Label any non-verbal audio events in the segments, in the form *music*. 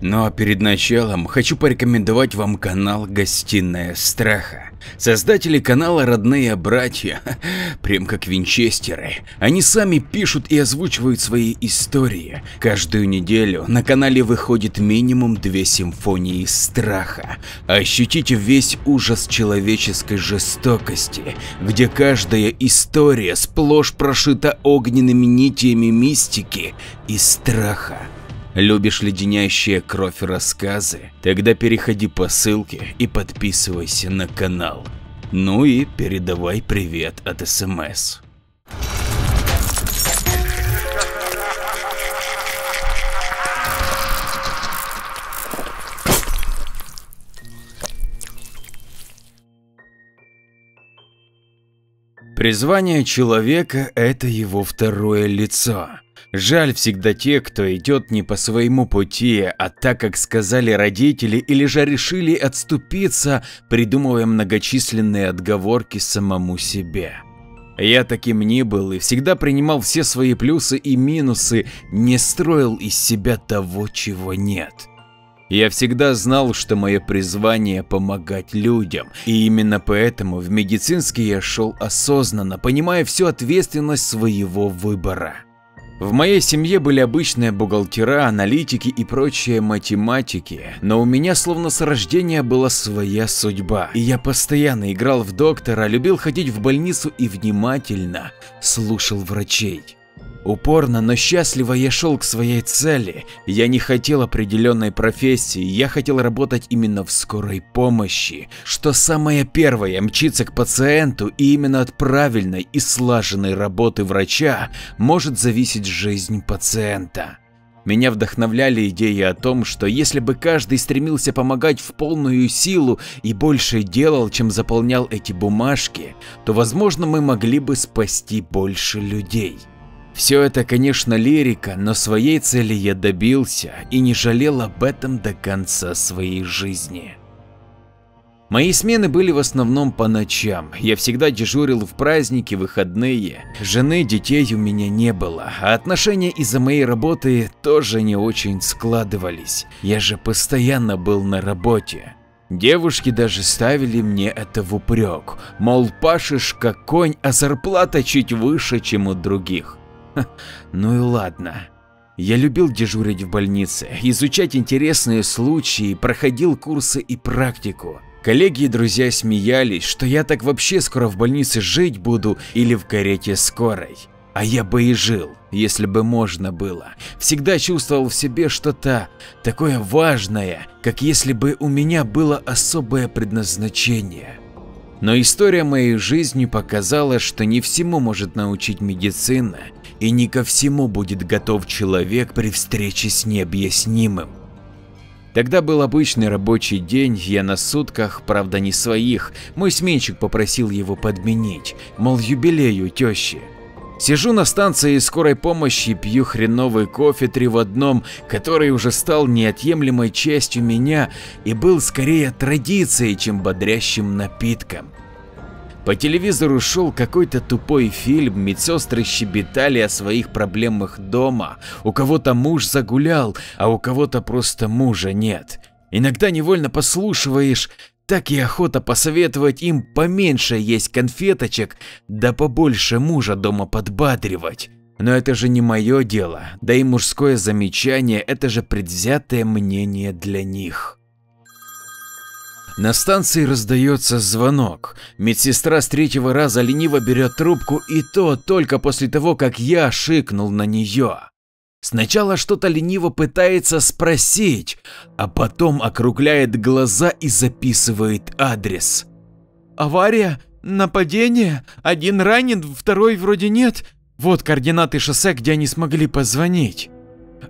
Ну а перед началом хочу порекомендовать вам канал Гостиная Страха. Создатели канала родные братья, *laughs* прям как винчестеры. Они сами пишут и озвучивают свои истории. Каждую неделю на канале выходит минимум две симфонии страха. Ощутите весь ужас человеческой жестокости, где каждая история сплошь прошита огненными нитями мистики и страха. Любишь леденящие кровь рассказы? Тогда переходи по ссылке и подписывайся на канал. Ну и передавай привет от СМС. Призвание человека – это его второе лицо. Жаль всегда те, кто идет не по своему пути, а так как сказали родители или же решили отступиться, придумывая многочисленные отговорки самому себе. Я таким не был и всегда принимал все свои плюсы и минусы, не строил из себя того, чего нет. Я всегда знал, что мое призвание помогать людям, и именно поэтому в медицинский я шел осознанно, понимая всю ответственность своего выбора. В моей семье были обычные бухгалтера, аналитики и прочие математики, но у меня словно с рождения была своя судьба, и я постоянно играл в доктора, любил ходить в больницу и внимательно слушал врачей. Упорно, но счастливо я шел к своей цели. Я не хотел определенной профессии, я хотел работать именно в скорой помощи, что самое первое мчиться к пациенту и именно от правильной и слаженной работы врача может зависеть жизнь пациента. Меня вдохновляли идеи о том, что если бы каждый стремился помогать в полную силу и больше делал, чем заполнял эти бумажки, то возможно мы могли бы спасти больше людей. Все это, конечно, лирика, но своей цели я добился и не жалел об этом до конца своей жизни. Мои смены были в основном по ночам, я всегда дежурил в праздники, выходные, жены, детей у меня не было, а отношения из-за моей работы тоже не очень складывались, я же постоянно был на работе. Девушки даже ставили мне это в упрек, мол пашешь как конь, а зарплата чуть выше, чем у других. *laughs* Ну и ладно. Я любил дежурить в больнице, изучать интересные случаи, проходил курсы и практику. Коллеги и друзья смеялись, что я так вообще скоро в больнице жить буду или в карете скорой. А я бы и жил, если бы можно было. Всегда чувствовал в себе что-то такое важное, как если бы у меня было особое предназначение. Но история моей жизни показала, что не всему может научить медицина, и не ко всему будет готов человек при встрече с необъяснимым. Тогда был обычный рабочий день, я на сутках, правда не своих, мой сменщик попросил его подменить, мол юбилей у тещи. Сижу на станции скорой помощи, пью хреновый кофе три в одном, который уже стал неотъемлемой частью меня и был скорее традицией, чем бодрящим напитком. По телевизору шел какой-то тупой фильм, медсестры щебетали о своих проблемах дома, у кого-то муж загулял, а у кого-то просто мужа нет. Иногда невольно послушиваешь, так и охота посоветовать им поменьше есть конфеточек, да побольше мужа дома подбадривать. Но это же не мое дело, да и мужское замечание – это же предвзятое мнение для них. На станции раздается звонок. Медсестра с третьего раза лениво берет трубку и то только после того, как я шикнул на нее. Сначала что-то лениво пытается спросить, а потом округляет глаза и записывает адрес. «Авария? Нападение? Один ранен, второй вроде нет. Вот координаты шоссе, где они смогли позвонить».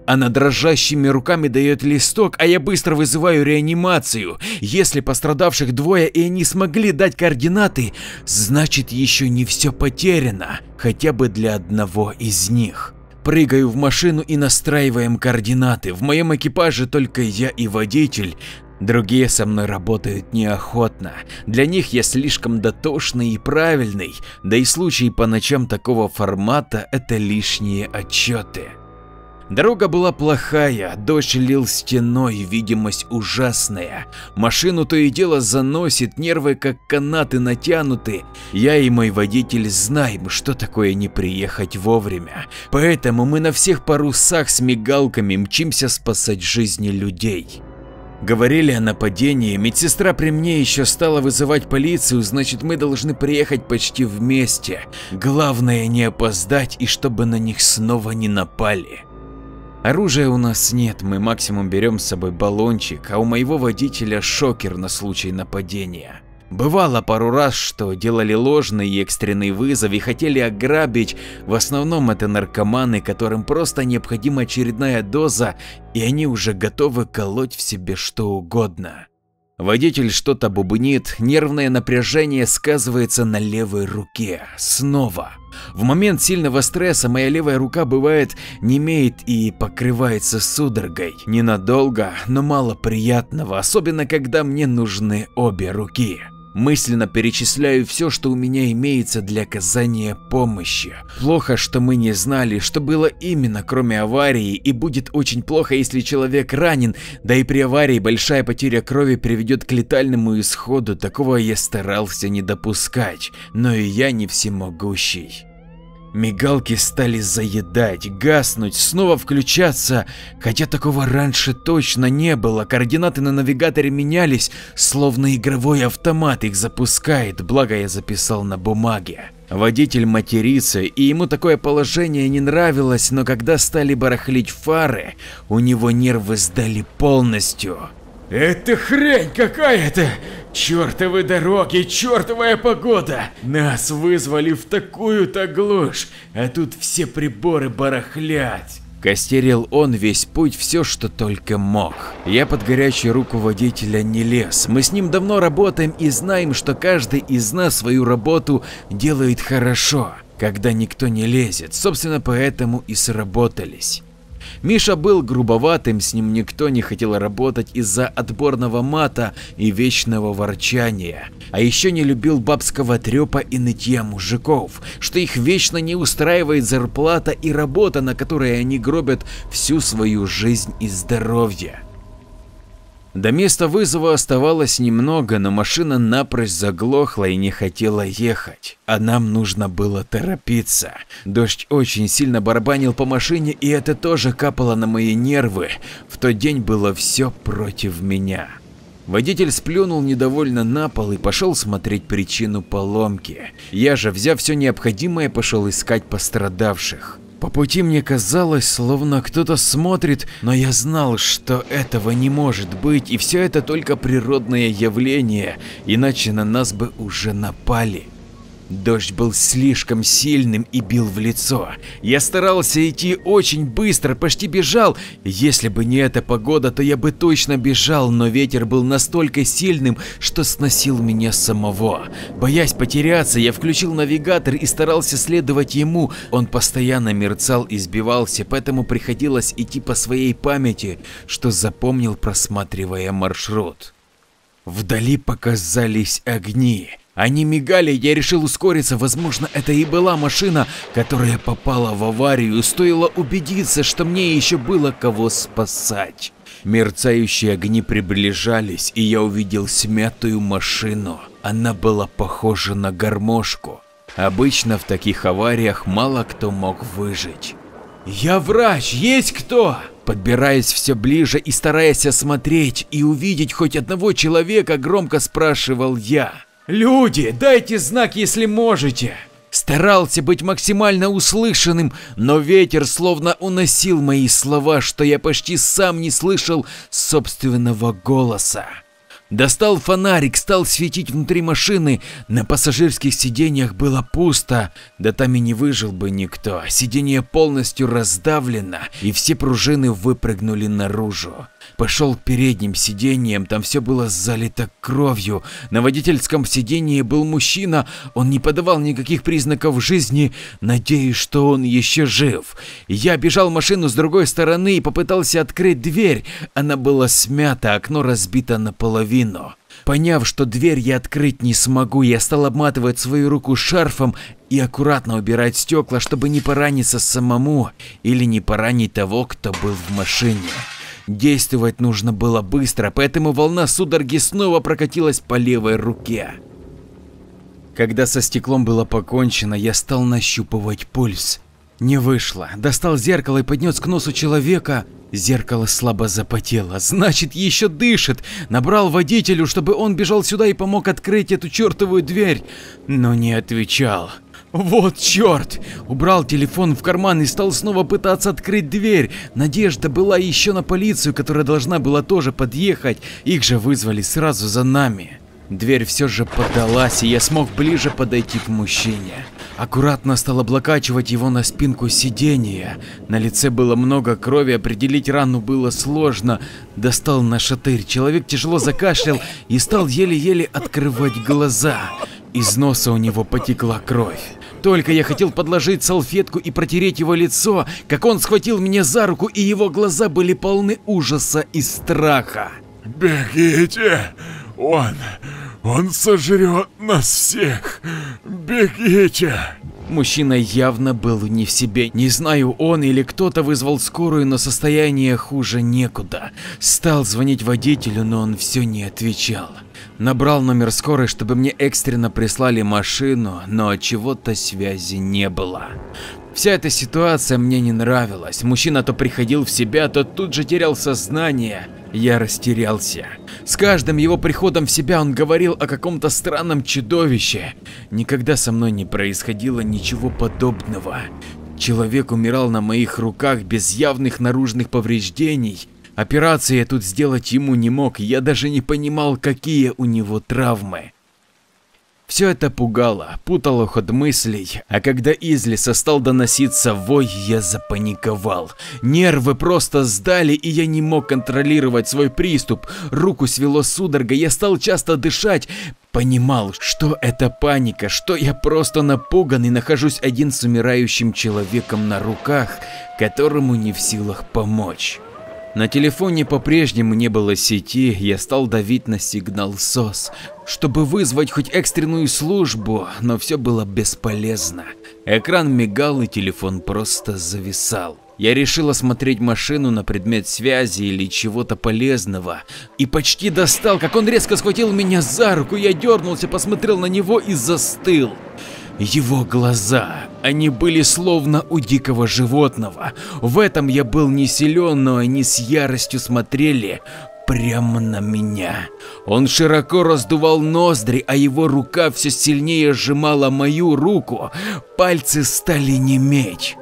Она дрожащими руками дает листок, а я быстро вызываю реанимацию. Если пострадавших двое и они смогли дать координаты, значит еще не все потеряно, хотя бы для одного из них. Прыгаю в машину и настраиваем координаты. В моем экипаже только я и водитель. Другие со мной работают неохотно. Для них я слишком дотошный и правильный, да и случаи по ночам такого формата – это лишние отчеты. Дорога была плохая, дождь лил стеной, видимость ужасная. Машину то и дело заносит, нервы как канаты натянуты. Я и мой водитель знаем, что такое не приехать вовремя. Поэтому мы на всех парусах с мигалками мчимся спасать жизни людей. Говорили о нападении, медсестра при мне еще стала вызывать полицию, значит мы должны приехать почти вместе. Главное не опоздать и чтобы на них снова не напали. Оружия у нас нет, мы максимум берем с собой баллончик, а у моего водителя шокер на случай нападения. Бывало пару раз, что делали ложный и экстренный вызов и хотели ограбить, в основном это наркоманы, которым просто необходима очередная доза и они уже готовы колоть в себе что угодно. Водитель что-то бубнит, нервное напряжение сказывается на левой руке. Снова. В момент сильного стресса моя левая рука бывает немеет и покрывается судорогой. Ненадолго, но мало приятного, особенно когда мне нужны обе руки. Мысленно перечисляю все, что у меня имеется для оказания помощи. Плохо, что мы не знали, что было именно кроме аварии и будет очень плохо, если человек ранен, да и при аварии большая потеря крови приведет к летальному исходу, такого я старался не допускать, но и я не всемогущий. Мигалки стали заедать, гаснуть, снова включаться, хотя такого раньше точно не было, координаты на навигаторе менялись, словно игровой автомат их запускает, благо я записал на бумаге. Водитель матерится, и ему такое положение не нравилось, но когда стали барахлить фары, у него нервы сдали полностью. Это хрень какая-то! Чёртовы дороги, чёртовая погода! Нас вызвали в такую-то глушь, а тут все приборы барахлят. Костерил он весь путь все, что только мог. Я под горячую руку водителя не лез. Мы с ним давно работаем и знаем, что каждый из нас свою работу делает хорошо, когда никто не лезет. Собственно, поэтому и сработались. Миша был грубоватым, с ним никто не хотел работать из-за отборного мата и вечного ворчания. А еще не любил бабского трепа и нытья мужиков, что их вечно не устраивает зарплата и работа, на которой они гробят всю свою жизнь и здоровье. До места вызова оставалось немного, но машина напрочь заглохла и не хотела ехать. А нам нужно было торопиться. Дождь очень сильно барабанил по машине, и это тоже капало на мои нервы. В тот день было все против меня. Водитель сплюнул недовольно на пол и пошел смотреть причину поломки. Я же, взяв все необходимое, пошел искать пострадавших. По пути мне казалось, словно кто-то смотрит, но я знал, что этого не может быть, и все это только природное явление, иначе на нас бы уже напали. Дождь был слишком сильным и бил в лицо. Я старался идти очень быстро, почти бежал. Если бы не эта погода, то я бы точно бежал, но ветер был настолько сильным, что сносил меня самого. Боясь потеряться, я включил навигатор и старался следовать ему. Он постоянно мерцал и сбивался, поэтому приходилось идти по своей памяти, что запомнил, просматривая маршрут. Вдали показались огни. Они мигали, я решил ускориться, возможно это и была машина, которая попала в аварию, стоило убедиться, что мне еще было кого спасать. Мерцающие огни приближались, и я увидел смятую машину. Она была похожа на гармошку. Обычно в таких авариях мало кто мог выжить. «Я врач, есть кто?» Подбираясь все ближе и стараясь осмотреть и увидеть хоть одного человека, громко спрашивал я. «Люди, дайте знак, если можете!» Старался быть максимально услышанным, но ветер словно уносил мои слова, что я почти сам не слышал собственного голоса. Достал фонарик, стал светить внутри машины, на пассажирских сиденьях было пусто, да там и не выжил бы никто, сиденье полностью раздавлено и все пружины выпрыгнули наружу. Пошел к передним сиденьям, там все было залито кровью. На водительском сиденье был мужчина, он не подавал никаких признаков жизни, надеюсь, что он еще жив. Я бежал машину с другой стороны и попытался открыть дверь, она была смята, окно разбито наполовину. Поняв, что дверь я открыть не смогу, я стал обматывать свою руку шарфом и аккуратно убирать стекла, чтобы не пораниться самому или не поранить того, кто был в машине. Действовать нужно было быстро, поэтому волна судороги снова прокатилась по левой руке. Когда со стеклом было покончено, я стал нащупывать пульс. Не вышло. Достал зеркало и поднес к носу человека. Зеркало слабо запотело, значит еще дышит. Набрал водителю, чтобы он бежал сюда и помог открыть эту чертовую дверь, но не отвечал. Вот черт! Убрал телефон в карман и стал снова пытаться открыть дверь. Надежда была еще на полицию, которая должна была тоже подъехать. Их же вызвали сразу за нами. Дверь все же поддалась, и я смог ближе подойти к мужчине. Аккуратно стал облокачивать его на спинку сиденья. На лице было много крови, определить рану было сложно. Достал на шатырь, человек тяжело закашлял и стал еле-еле открывать глаза. Из носа у него потекла кровь. Только я хотел подложить салфетку и протереть его лицо, как он схватил меня за руку, и его глаза были полны ужаса и страха. «Бегите! Он... он сожрет нас всех! Бегите!» Мужчина явно был не в себе. Не знаю, он или кто-то вызвал скорую, но состояние хуже некуда. Стал звонить водителю, но он все не отвечал. Набрал номер скорой, чтобы мне экстренно прислали машину, но от чего-то связи не было. Вся эта ситуация мне не нравилась. Мужчина то приходил в себя, то тут же терял сознание. Я растерялся. С каждым его приходом в себя он говорил о каком-то странном чудовище. Никогда со мной не происходило ничего подобного. Человек умирал на моих руках без явных наружных повреждений. Операции я тут сделать ему не мог, я даже не понимал, какие у него травмы. Все это пугало, путало ход мыслей, а когда из леса стал доноситься вой, я запаниковал. Нервы просто сдали, и я не мог контролировать свой приступ. Руку свело судорога, я стал часто дышать. Понимал, что это паника, что я просто напуган и нахожусь один с умирающим человеком на руках, которому не в силах помочь. На телефоне по-прежнему не было сети, я стал давить на сигнал СОС, чтобы вызвать хоть экстренную службу, но все было бесполезно. Экран мигал и телефон просто зависал. Я решил осмотреть машину на предмет связи или чего-то полезного и почти достал, как он резко схватил меня за руку, я дернулся, посмотрел на него и застыл. Его глаза, они были словно у дикого животного. В этом я был не силен, но они с яростью смотрели прямо на меня. Он широко раздувал ноздри, а его рука все сильнее сжимала мою руку. Пальцы стали неметь.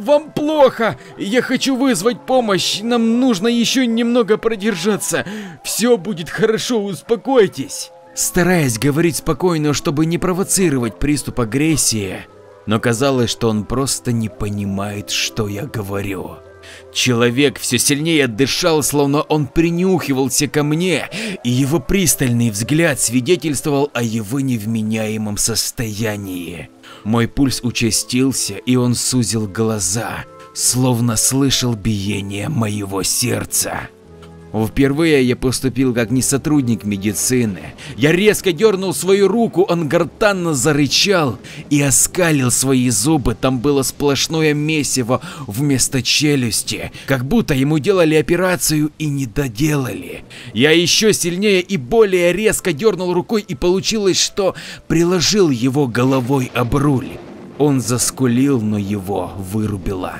Вам плохо! Я хочу вызвать помощь, нам нужно еще немного продержаться. Все будет хорошо, успокойтесь стараясь говорить спокойно, чтобы не провоцировать приступ агрессии, но казалось, что он просто не понимает, что я говорю. Человек все сильнее дышал, словно он принюхивался ко мне, и его пристальный взгляд свидетельствовал о его невменяемом состоянии. Мой пульс участился, и он сузил глаза, словно слышал биение моего сердца. Впервые я поступил как не сотрудник медицины. Я резко дернул свою руку, он гортанно зарычал и оскалил свои зубы. Там было сплошное месиво вместо челюсти, как будто ему делали операцию и не доделали. Я еще сильнее и более резко дернул рукой и получилось, что приложил его головой об руль. Он заскулил, но его вырубило.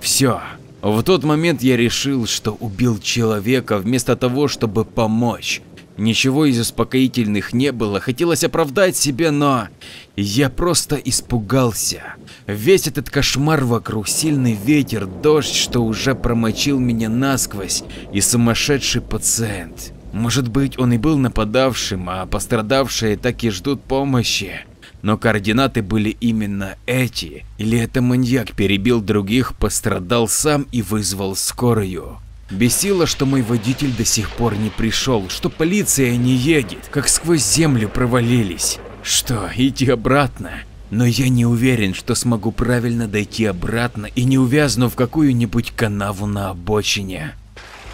Все, в тот момент я решил, что убил человека вместо того, чтобы помочь. Ничего из успокоительных не было, хотелось оправдать себя, но я просто испугался. Весь этот кошмар вокруг, сильный ветер, дождь, что уже промочил меня насквозь, и сумасшедший пациент. Может быть, он и был нападавшим, а пострадавшие так и ждут помощи. Но координаты были именно эти, или это маньяк перебил других, пострадал сам и вызвал скорую. Бесило, что мой водитель до сих пор не пришел, что полиция не едет, как сквозь землю провалились. Что, идти обратно? Но я не уверен, что смогу правильно дойти обратно и не увязну в какую-нибудь канаву на обочине.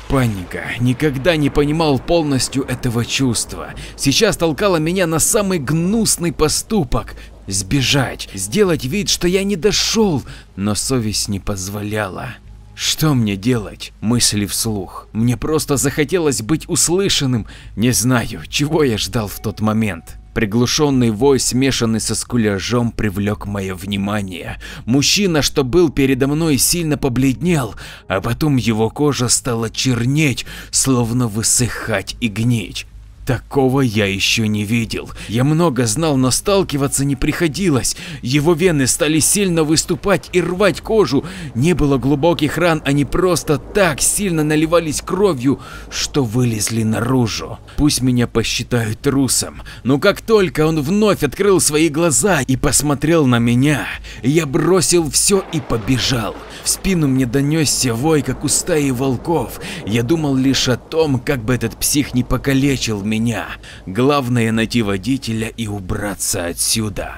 Паника. Никогда не понимал полностью этого чувства. Сейчас толкала меня на самый гнусный поступок. Сбежать, сделать вид, что я не дошел, но совесть не позволяла. Что мне делать? Мысли вслух. Мне просто захотелось быть услышанным. Не знаю, чего я ждал в тот момент. Приглушенный вой, смешанный со скуляжом, привлек мое внимание. Мужчина, что был передо мной, сильно побледнел, а потом его кожа стала чернеть, словно высыхать и гнить. Такого я еще не видел. Я много знал, но сталкиваться не приходилось. Его вены стали сильно выступать и рвать кожу. Не было глубоких ран, они просто так сильно наливались кровью, что вылезли наружу. Пусть меня посчитают трусом, но как только он вновь открыл свои глаза и посмотрел на меня, я бросил все и побежал. В спину мне донесся вой, как у стаи волков. Я думал лишь о том, как бы этот псих не покалечил меня меня. Главное найти водителя и убраться отсюда.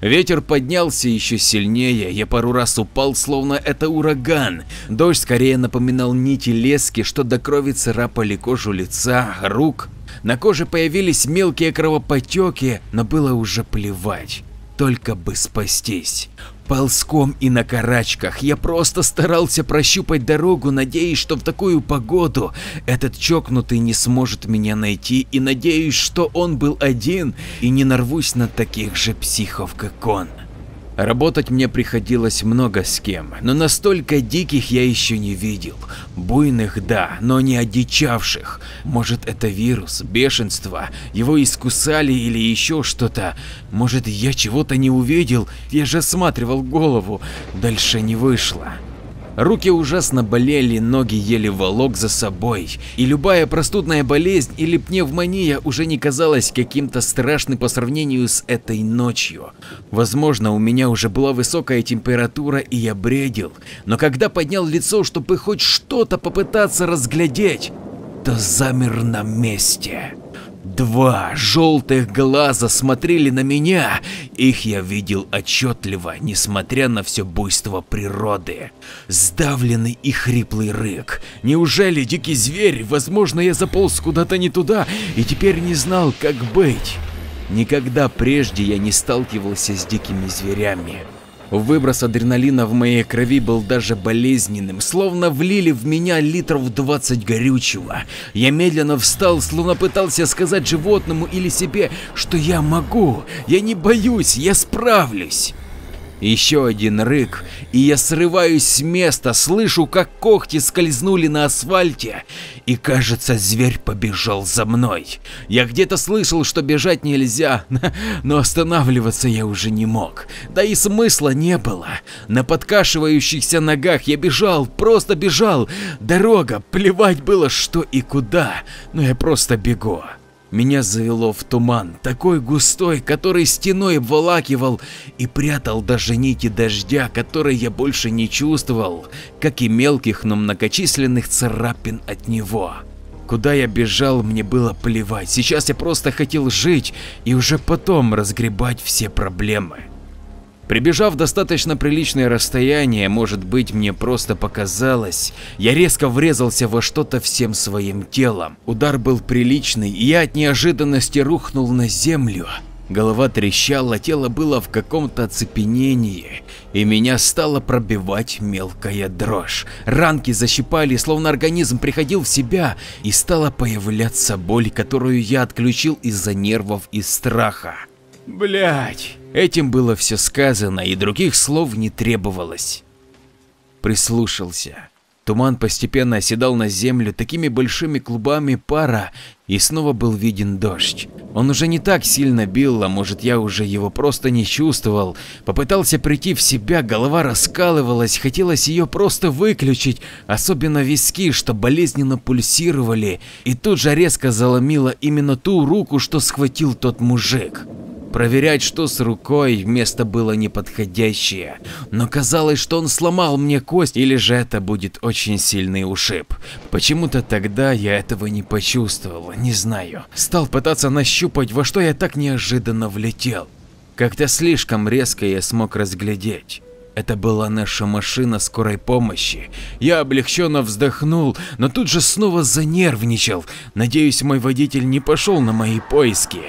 Ветер поднялся еще сильнее, я пару раз упал, словно это ураган. Дождь скорее напоминал нити лески, что до крови царапали кожу лица, рук. На коже появились мелкие кровопотеки, но было уже плевать, только бы спастись. Ползком и на карачках я просто старался прощупать дорогу, надеясь, что в такую погоду этот чокнутый не сможет меня найти и надеюсь, что он был один и не нарвусь на таких же психов, как он. Работать мне приходилось много с кем, но настолько диких я еще не видел. Буйных – да, но не одичавших. Может это вирус, бешенство, его искусали или еще что-то. Может я чего-то не увидел, я же осматривал голову, дальше не вышло. Руки ужасно болели, ноги еле волок за собой, и любая простудная болезнь или пневмония уже не казалась каким-то страшным по сравнению с этой ночью. Возможно, у меня уже была высокая температура и я бредил, но когда поднял лицо, чтобы хоть что-то попытаться разглядеть, то замер на месте. Два желтых глаза смотрели на меня, их я видел отчетливо, несмотря на все буйство природы. Сдавленный и хриплый рык. Неужели дикий зверь? Возможно, я заполз куда-то не туда и теперь не знал, как быть. Никогда прежде я не сталкивался с дикими зверями. Выброс адреналина в моей крови был даже болезненным, словно влили в меня литров 20 горючего. Я медленно встал, словно пытался сказать животному или себе, что я могу, я не боюсь, я справлюсь. Еще один рык, и я срываюсь с места, слышу, как когти скользнули на асфальте, и кажется, зверь побежал за мной. Я где-то слышал, что бежать нельзя, *laughs* но останавливаться я уже не мог. Да и смысла не было. На подкашивающихся ногах я бежал, просто бежал. Дорога, плевать было что и куда, но я просто бегу. Меня завело в туман, такой густой, который стеной обволакивал и прятал даже нити дождя, которые я больше не чувствовал, как и мелких, но многочисленных царапин от него. Куда я бежал, мне было плевать, сейчас я просто хотел жить и уже потом разгребать все проблемы. Прибежав достаточно приличное расстояние, может быть мне просто показалось, я резко врезался во что-то всем своим телом. Удар был приличный, и я от неожиданности рухнул на землю. Голова трещала, тело было в каком-то оцепенении, и меня стала пробивать мелкая дрожь. Ранки защипали, словно организм приходил в себя, и стала появляться боль, которую я отключил из-за нервов и страха. Блять, этим было все сказано и других слов не требовалось. Прислушался. Туман постепенно оседал на землю такими большими клубами пара, и снова был виден дождь. Он уже не так сильно бил, а может я уже его просто не чувствовал. Попытался прийти в себя, голова раскалывалась, хотелось ее просто выключить, особенно виски, что болезненно пульсировали, и тут же резко заломило именно ту руку, что схватил тот мужик. Проверять, что с рукой, место было неподходящее, но казалось, что он сломал мне кость или же это будет очень сильный ушиб. Почему-то тогда я этого не почувствовал, не знаю. Стал пытаться нащупать, во что я так неожиданно влетел. Как-то слишком резко я смог разглядеть. Это была наша машина скорой помощи. Я облегченно вздохнул, но тут же снова занервничал. Надеюсь, мой водитель не пошел на мои поиски.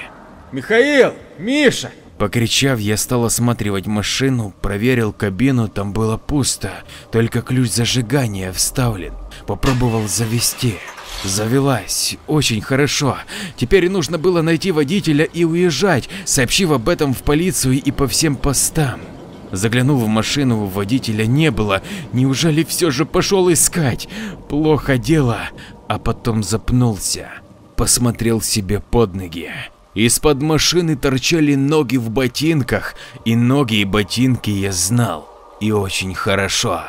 Михаил! Миша! Покричав, я стал осматривать машину, проверил кабину, там было пусто, только ключ зажигания вставлен. Попробовал завести. Завелась. Очень хорошо. Теперь нужно было найти водителя и уезжать, сообщив об этом в полицию и по всем постам. Заглянул в машину, водителя не было. Неужели все же пошел искать? Плохо дело. А потом запнулся. Посмотрел себе под ноги. Из-под машины торчали ноги в ботинках, и ноги и ботинки я знал. И очень хорошо.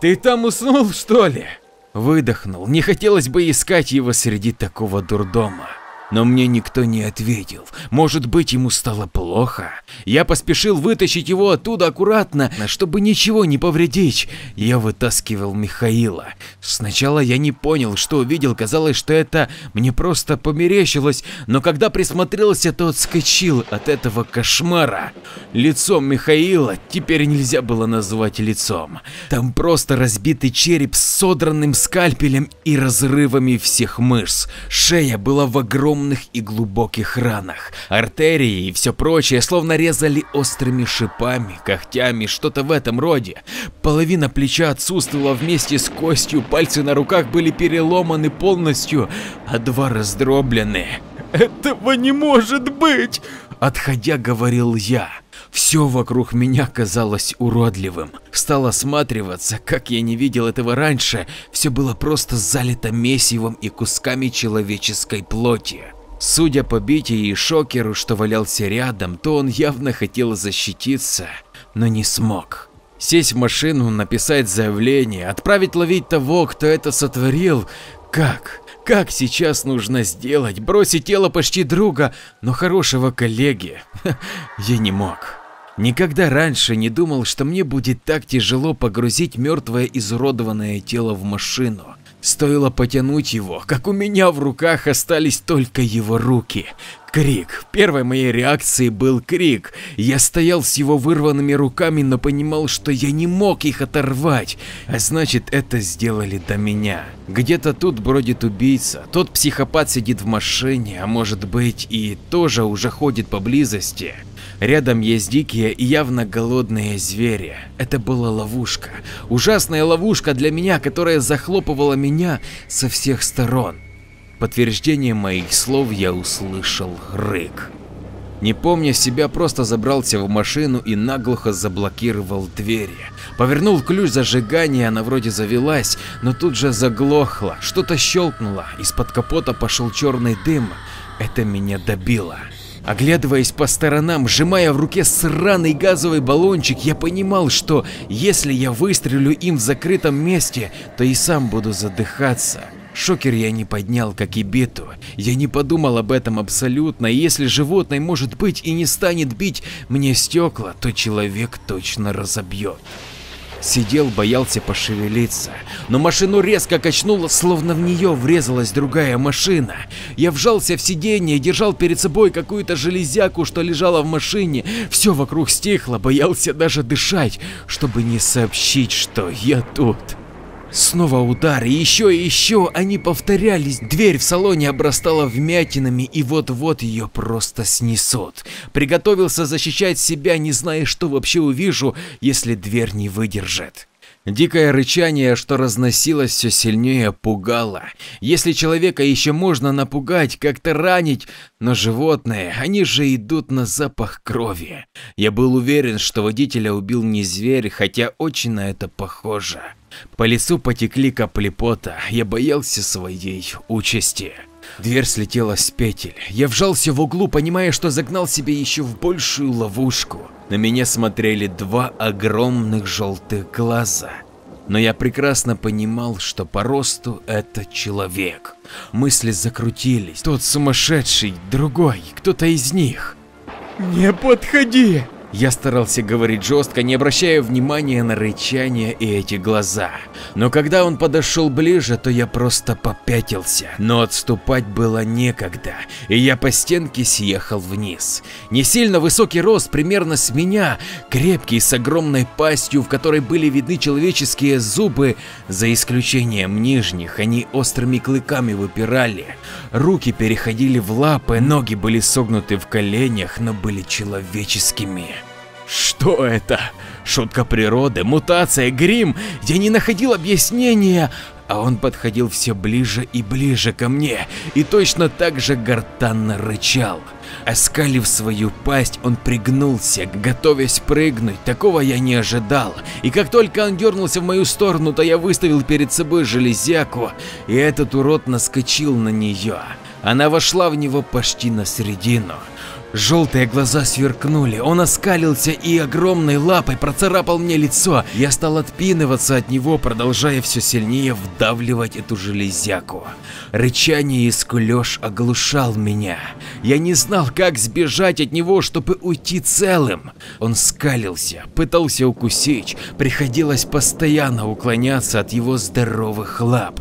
Ты там уснул, что ли? Выдохнул, не хотелось бы искать его среди такого дурдома. Но мне никто не ответил. Может быть, ему стало плохо? Я поспешил вытащить его оттуда аккуратно, чтобы ничего не повредить. Я вытаскивал Михаила. Сначала я не понял, что увидел, казалось, что это мне просто померещилось, но когда присмотрелся, то отскочил от этого кошмара. Лицом Михаила теперь нельзя было назвать лицом. Там просто разбитый череп с содранным скальпелем и разрывами всех мышц. Шея была в огромном огромных и глубоких ранах. Артерии и все прочее словно резали острыми шипами, когтями, что-то в этом роде. Половина плеча отсутствовала вместе с костью, пальцы на руках были переломаны полностью, а два раздроблены. «Этого не может быть!» Отходя, говорил я. Все вокруг меня казалось уродливым. Стал осматриваться, как я не видел этого раньше, все было просто залито месивом и кусками человеческой плоти. Судя по Бите и Шокеру, что валялся рядом, то он явно хотел защититься, но не смог. Сесть в машину, написать заявление, отправить ловить того, кто это сотворил. Как? Как сейчас нужно сделать? Бросить тело почти друга, но хорошего коллеги? *laughs* Я не мог. Никогда раньше не думал, что мне будет так тяжело погрузить мертвое изуродованное тело в машину. Стоило потянуть его, как у меня в руках остались только его руки. Крик. Первой моей реакцией был крик. Я стоял с его вырванными руками, но понимал, что я не мог их оторвать, а значит это сделали до меня. Где-то тут бродит убийца, тот психопат сидит в машине, а может быть и тоже уже ходит поблизости. Рядом есть дикие и явно голодные звери. Это была ловушка. Ужасная ловушка для меня, которая захлопывала меня со всех сторон. Подтверждение моих слов я услышал рык. Не помня себя, просто забрался в машину и наглухо заблокировал двери. Повернул ключ зажигания, она вроде завелась, но тут же заглохла, что-то щелкнуло, из-под капота пошел черный дым. Это меня добило. Оглядываясь по сторонам, сжимая в руке сраный газовый баллончик, я понимал, что если я выстрелю им в закрытом месте, то и сам буду задыхаться. Шокер я не поднял, как и биту. Я не подумал об этом абсолютно, и если животное может быть и не станет бить мне стекла, то человек точно разобьет. Сидел, боялся пошевелиться, но машину резко качнуло, словно в нее врезалась другая машина. Я вжался в сиденье, держал перед собой какую-то железяку, что лежала в машине. Все вокруг стихло, боялся даже дышать, чтобы не сообщить, что я тут. Снова удар, и еще и еще они повторялись. Дверь в салоне обрастала вмятинами, и вот-вот ее просто снесут. Приготовился защищать себя, не зная, что вообще увижу, если дверь не выдержит. Дикое рычание, что разносилось все сильнее, пугало. Если человека еще можно напугать, как-то ранить, но животные, они же идут на запах крови. Я был уверен, что водителя убил не зверь, хотя очень на это похоже. По лицу потекли капли пота, я боялся своей участи. Дверь слетела с петель. Я вжался в углу, понимая, что загнал себе еще в большую ловушку. На меня смотрели два огромных желтых глаза. Но я прекрасно понимал, что по росту это человек. Мысли закрутились. Тот сумасшедший, другой, кто-то из них. «Не подходи!» Я старался говорить жестко, не обращая внимания на рычание и эти глаза. Но когда он подошел ближе, то я просто попятился. Но отступать было некогда, и я по стенке съехал вниз. Не сильно высокий рост, примерно с меня, крепкий, с огромной пастью, в которой были видны человеческие зубы, за исключением нижних, они острыми клыками выпирали. Руки переходили в лапы, ноги были согнуты в коленях, но были человеческими. Что это? Шутка природы, мутация, грим? Я не находил объяснения, а он подходил все ближе и ближе ко мне и точно так же гортанно рычал. Оскалив свою пасть, он пригнулся, готовясь прыгнуть, такого я не ожидал, и как только он дернулся в мою сторону, то я выставил перед собой железяку, и этот урод наскочил на нее. Она вошла в него почти на середину. Желтые глаза сверкнули, он оскалился и огромной лапой процарапал мне лицо. Я стал отпинываться от него, продолжая все сильнее вдавливать эту железяку. Рычание и скулеж оглушал меня. Я не знал, как сбежать от него, чтобы уйти целым. Он скалился, пытался укусить, приходилось постоянно уклоняться от его здоровых лап.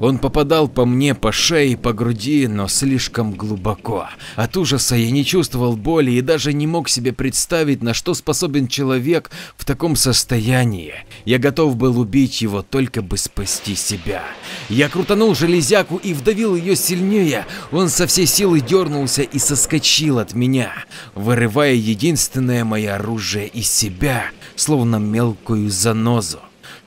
Он попадал по мне по шее по груди, но слишком глубоко. От ужаса я не чувствовал боли и даже не мог себе представить, на что способен человек в таком состоянии. Я готов был убить его, только бы спасти себя. Я крутанул железяку и вдавил ее сильнее. Он со всей силы дернулся и соскочил от меня, вырывая единственное мое оружие из себя, словно мелкую занозу.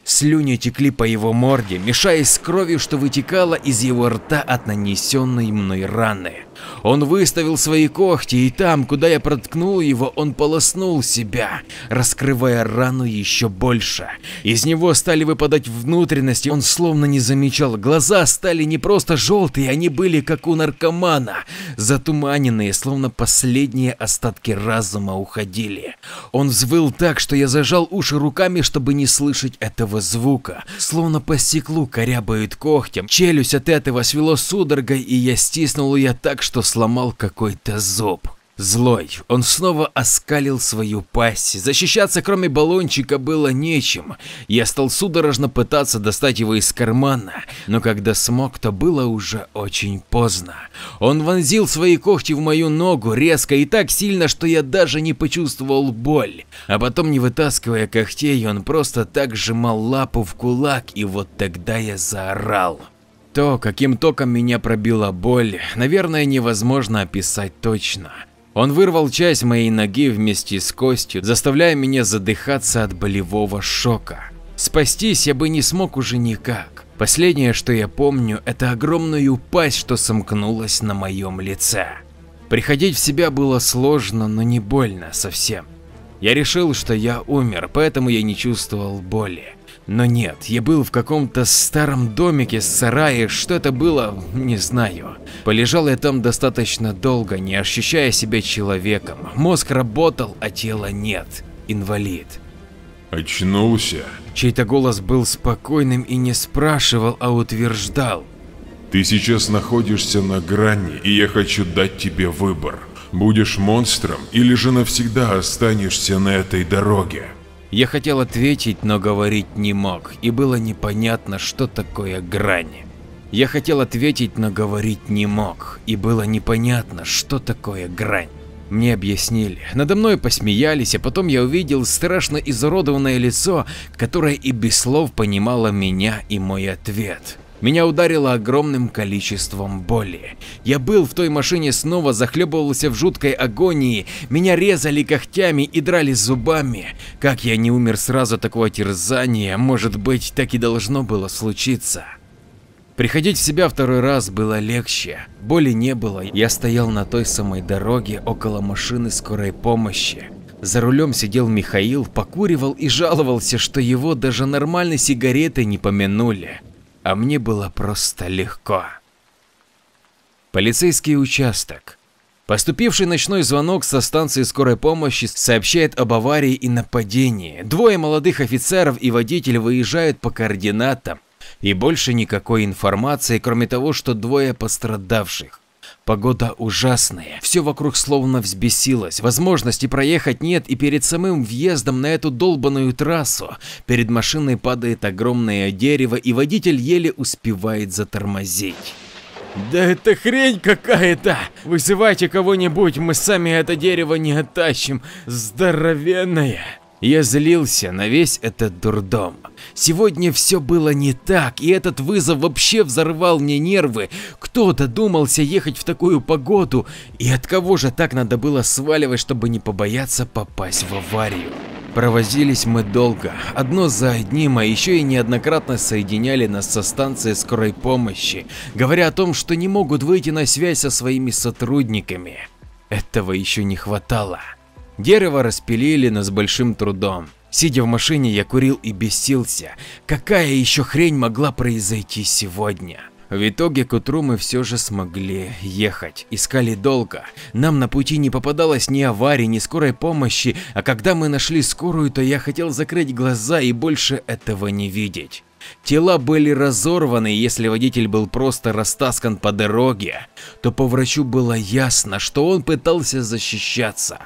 Слюни текли по его морде, мешаясь с кровью, что вытекала из его рта от нанесенной мной раны. Он выставил свои когти, и там, куда я проткнул его, он полоснул себя, раскрывая рану еще больше. Из него стали выпадать внутренности, он словно не замечал. Глаза стали не просто желтые, они были как у наркомана, затуманенные, словно последние остатки разума уходили. Он взвыл так, что я зажал уши руками, чтобы не слышать этого звука. Словно по стеклу корябают когтем. Челюсть от этого свело судорогой, и я стиснул ее так, что сломал какой-то зуб. Злой, он снова оскалил свою пасть. Защищаться кроме баллончика было нечем. Я стал судорожно пытаться достать его из кармана, но когда смог, то было уже очень поздно. Он вонзил свои когти в мою ногу резко и так сильно, что я даже не почувствовал боль. А потом, не вытаскивая когтей, он просто так сжимал лапу в кулак, и вот тогда я заорал. То, каким током меня пробила боль, наверное, невозможно описать точно. Он вырвал часть моей ноги вместе с костью, заставляя меня задыхаться от болевого шока. Спастись я бы не смог уже никак. Последнее, что я помню, это огромную пасть, что сомкнулась на моем лице. Приходить в себя было сложно, но не больно совсем. Я решил, что я умер, поэтому я не чувствовал боли. Но нет, я был в каком-то старом домике с сарае, что это было, не знаю. Полежал я там достаточно долго, не ощущая себя человеком. Мозг работал, а тела нет. Инвалид. Очнулся? Чей-то голос был спокойным и не спрашивал, а утверждал. Ты сейчас находишься на грани, и я хочу дать тебе выбор. Будешь монстром или же навсегда останешься на этой дороге? Я хотел ответить, но говорить не мог, и было непонятно, что такое грань. Я хотел ответить, но говорить не мог, и было непонятно, что такое грань. Мне объяснили, надо мной посмеялись, а потом я увидел страшно изуродованное лицо, которое и без слов понимало меня и мой ответ. Меня ударило огромным количеством боли. Я был в той машине снова, захлебывался в жуткой агонии, меня резали когтями и драли зубами. Как я не умер сразу такого терзания, может быть, так и должно было случиться. Приходить в себя второй раз было легче, боли не было, я стоял на той самой дороге около машины скорой помощи. За рулем сидел Михаил, покуривал и жаловался, что его даже нормальной сигареты не помянули а мне было просто легко. Полицейский участок. Поступивший ночной звонок со станции скорой помощи сообщает об аварии и нападении. Двое молодых офицеров и водитель выезжают по координатам. И больше никакой информации, кроме того, что двое пострадавших. Погода ужасная, все вокруг словно взбесилось, возможности проехать нет и перед самым въездом на эту долбанную трассу перед машиной падает огромное дерево и водитель еле успевает затормозить. Да это хрень какая-то! Вызывайте кого-нибудь, мы сами это дерево не оттащим. Здоровенное. Я злился на весь этот дурдом. Сегодня все было не так, и этот вызов вообще взорвал мне нервы. Кто додумался ехать в такую погоду, и от кого же так надо было сваливать, чтобы не побояться попасть в аварию? Провозились мы долго, одно за одним, а еще и неоднократно соединяли нас со станцией скорой помощи, говоря о том, что не могут выйти на связь со своими сотрудниками. Этого еще не хватало. Дерево распилили, но с большим трудом. Сидя в машине, я курил и бесился. Какая еще хрень могла произойти сегодня? В итоге к утру мы все же смогли ехать. Искали долго. Нам на пути не попадалось ни аварии, ни скорой помощи, а когда мы нашли скорую, то я хотел закрыть глаза и больше этого не видеть. Тела были разорваны, если водитель был просто растаскан по дороге, то по врачу было ясно, что он пытался защищаться.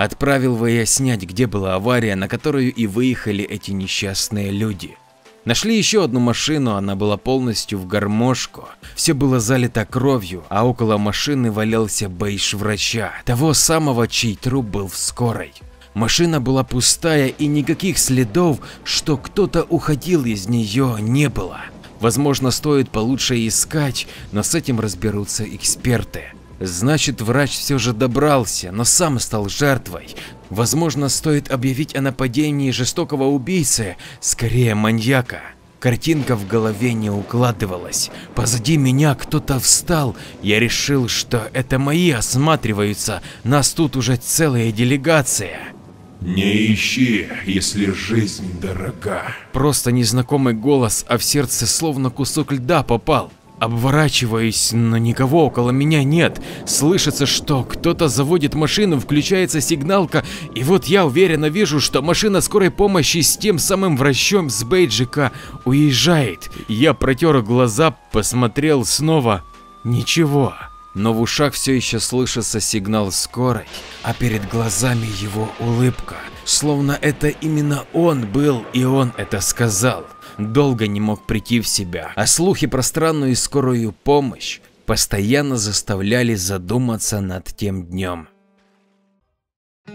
Отправил выяснять, где была авария, на которую и выехали эти несчастные люди. Нашли еще одну машину, она была полностью в гармошку. Все было залито кровью, а около машины валялся бейдж врача, того самого, чей труп был в скорой. Машина была пустая и никаких следов, что кто-то уходил из нее, не было. Возможно, стоит получше искать, но с этим разберутся эксперты. Значит, врач все же добрался, но сам стал жертвой. Возможно, стоит объявить о нападении жестокого убийцы, скорее маньяка. Картинка в голове не укладывалась. Позади меня кто-то встал. Я решил, что это мои осматриваются. Нас тут уже целая делегация. Не ищи, если жизнь дорога. Просто незнакомый голос, а в сердце словно кусок льда попал. Обворачиваюсь, но никого около меня нет. Слышится, что кто-то заводит машину, включается сигналка, и вот я уверенно вижу, что машина скорой помощи с тем самым врачом с бейджика уезжает. Я протер глаза, посмотрел снова. Ничего. Но в ушах все еще слышится сигнал скорой, а перед глазами его улыбка, словно это именно он был и он это сказал долго не мог прийти в себя, а слухи про странную и скорую помощь постоянно заставляли задуматься над тем днем.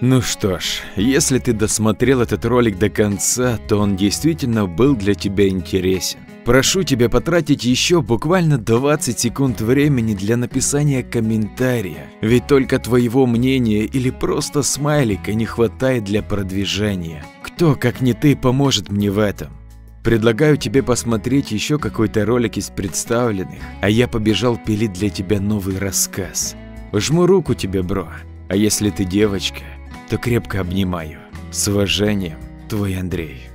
Ну что ж, если ты досмотрел этот ролик до конца, то он действительно был для тебя интересен. Прошу тебя потратить еще буквально 20 секунд времени для написания комментария, ведь только твоего мнения или просто смайлика не хватает для продвижения. Кто, как не ты, поможет мне в этом? Предлагаю тебе посмотреть еще какой-то ролик из представленных, а я побежал пилить для тебя новый рассказ. Жму руку тебе, бро, а если ты девочка, то крепко обнимаю. С уважением, твой Андрей.